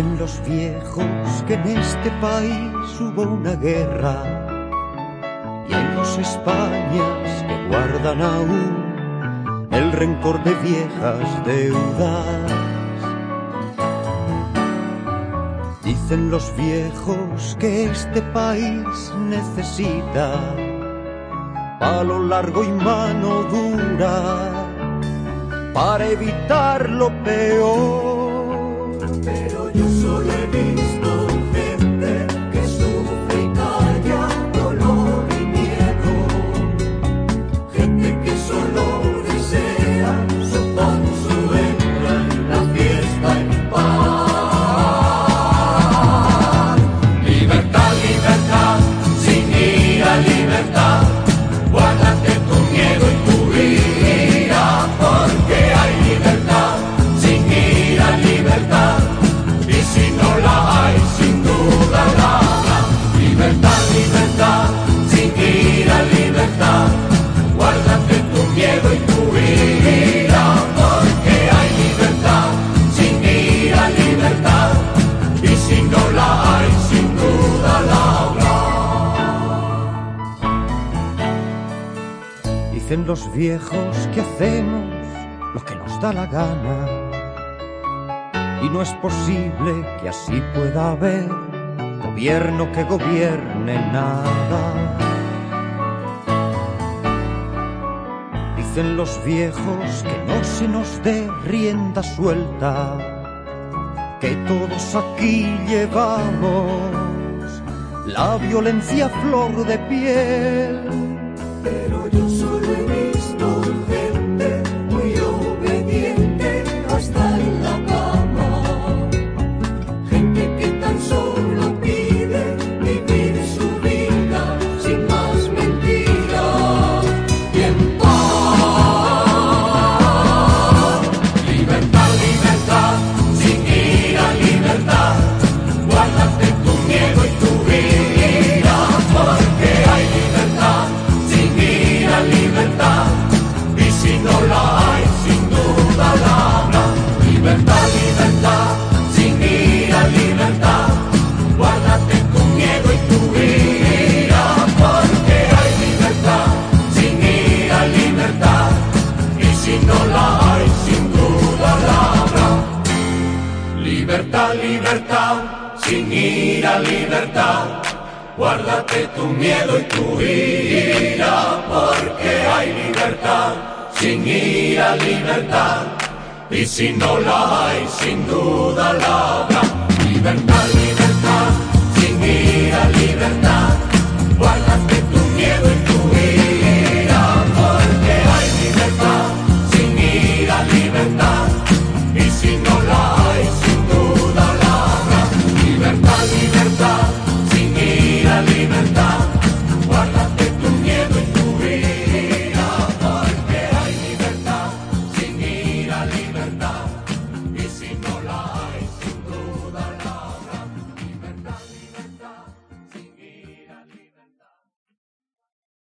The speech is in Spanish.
Dicen los viejos que en este país hubo una guerra y en los Españas que guardan aún el rencor de viejas deudas. Dicen los viejos que este país necesita palo largo y mano dura para evitar lo peor. Pero yo Dicen los viejos que hacemos lo que nos da la gana. Y no es posible que así pueda haber gobierno que gobierne nada. Dicen los viejos que no se nos dé rienda suelta, que todos aquí llevamos la violencia flor de piel. Pero yo solo he libertad. Guárdate tu miedo y tu ira, porque hay libertad, sin ira libertad. Y si no la hay, sin duda la habrá. Libertad, libertad, sin ira libertad. Guárdate tu miedo y tu ira, porque hay libertad, sin ira libertad. Y si no la hay, sin duda la. Libertad, libertad.